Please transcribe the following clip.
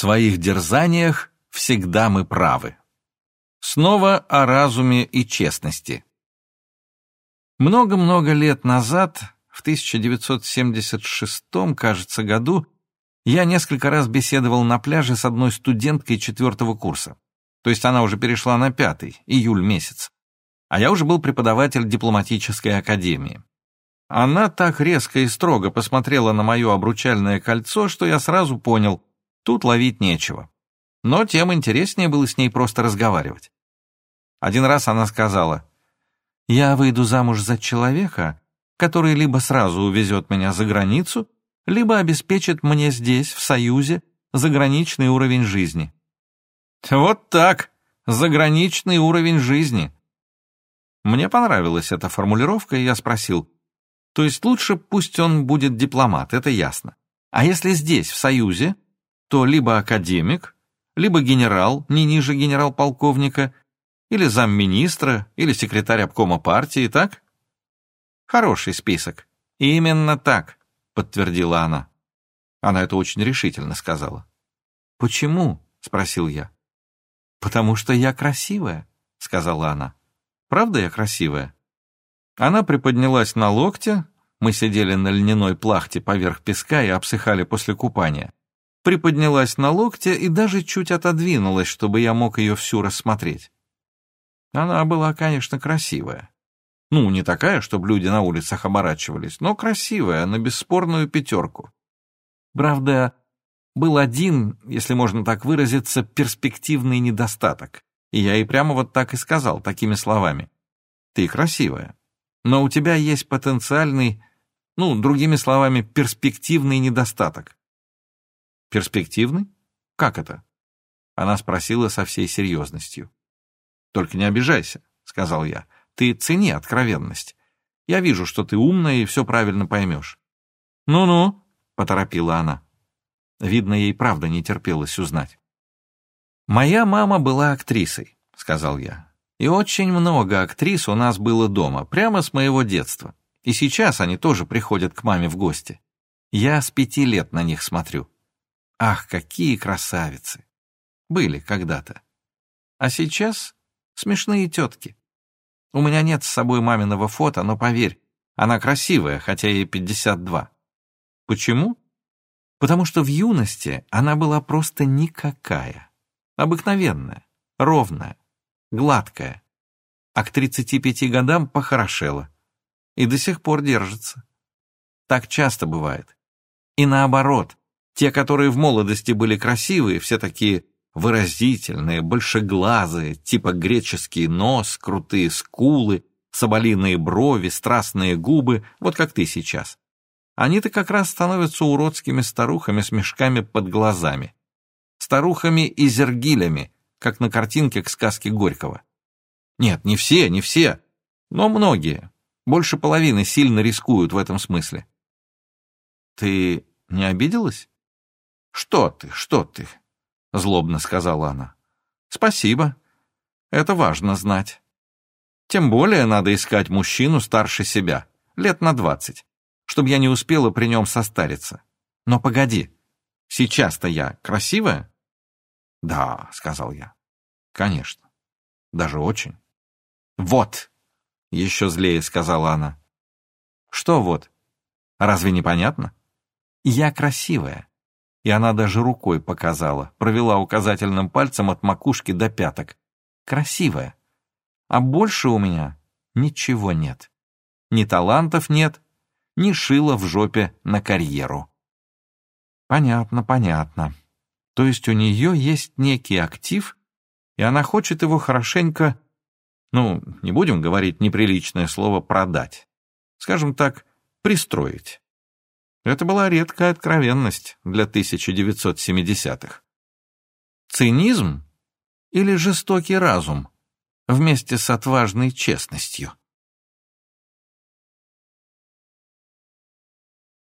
своих дерзаниях всегда мы правы. Снова о разуме и честности. Много-много лет назад, в 1976, кажется, году, я несколько раз беседовал на пляже с одной студенткой четвертого курса. То есть она уже перешла на пятый, июль месяц. А я уже был преподаватель дипломатической академии. Она так резко и строго посмотрела на мое обручальное кольцо, что я сразу понял, тут ловить нечего. Но тем интереснее было с ней просто разговаривать. Один раз она сказала, «Я выйду замуж за человека, который либо сразу увезет меня за границу, либо обеспечит мне здесь, в Союзе, заграничный уровень жизни». Вот так, заграничный уровень жизни. Мне понравилась эта формулировка, и я спросил, то есть лучше пусть он будет дипломат, это ясно. А если здесь, в Союзе, то либо академик, либо генерал, не ниже генерал-полковника, или замминистра, или секретарь обкома партии, так? Хороший список. Именно так, подтвердила она. Она это очень решительно сказала. Почему? спросил я. «Потому что я красивая», — сказала она. «Правда я красивая?» Она приподнялась на локте, мы сидели на льняной плахте поверх песка и обсыхали после купания. Приподнялась на локте и даже чуть отодвинулась, чтобы я мог ее всю рассмотреть. Она была, конечно, красивая. Ну, не такая, чтобы люди на улицах оборачивались, но красивая, на бесспорную пятерку. Правда, был один, если можно так выразиться, перспективный недостаток. И я ей прямо вот так и сказал, такими словами. Ты красивая, но у тебя есть потенциальный, ну, другими словами, перспективный недостаток. Перспективный? Как это? Она спросила со всей серьезностью. Только не обижайся, сказал я. Ты цени откровенность. Я вижу, что ты умная и все правильно поймешь. Ну-ну, поторопила она. Видно, ей правда не терпелось узнать. «Моя мама была актрисой», — сказал я. «И очень много актрис у нас было дома, прямо с моего детства. И сейчас они тоже приходят к маме в гости. Я с пяти лет на них смотрю. Ах, какие красавицы! Были когда-то. А сейчас смешные тетки. У меня нет с собой маминого фото, но поверь, она красивая, хотя ей 52. Почему? потому что в юности она была просто никакая, обыкновенная, ровная, гладкая, а к 35 годам похорошела и до сих пор держится. Так часто бывает. И наоборот, те, которые в молодости были красивые, все такие выразительные, большеглазые, типа греческий нос, крутые скулы, соболиные брови, страстные губы, вот как ты сейчас. Они-то как раз становятся уродскими старухами с мешками под глазами. Старухами и зергилями, как на картинке к сказке Горького. Нет, не все, не все, но многие. Больше половины сильно рискуют в этом смысле. Ты не обиделась? Что ты, что ты? Злобно сказала она. Спасибо. Это важно знать. Тем более надо искать мужчину старше себя, лет на двадцать чтобы я не успела при нем состариться. Но погоди, сейчас-то я красивая? Да, сказал я. Конечно. Даже очень. Вот, еще злее сказала она. Что вот? Разве непонятно? Я красивая. И она даже рукой показала, провела указательным пальцем от макушки до пяток. Красивая. А больше у меня ничего нет. Ни талантов нет, ни шила в жопе на карьеру. Понятно, понятно. То есть у нее есть некий актив, и она хочет его хорошенько, ну, не будем говорить неприличное слово «продать», скажем так, пристроить. Это была редкая откровенность для 1970-х. Цинизм или жестокий разум вместе с отважной честностью?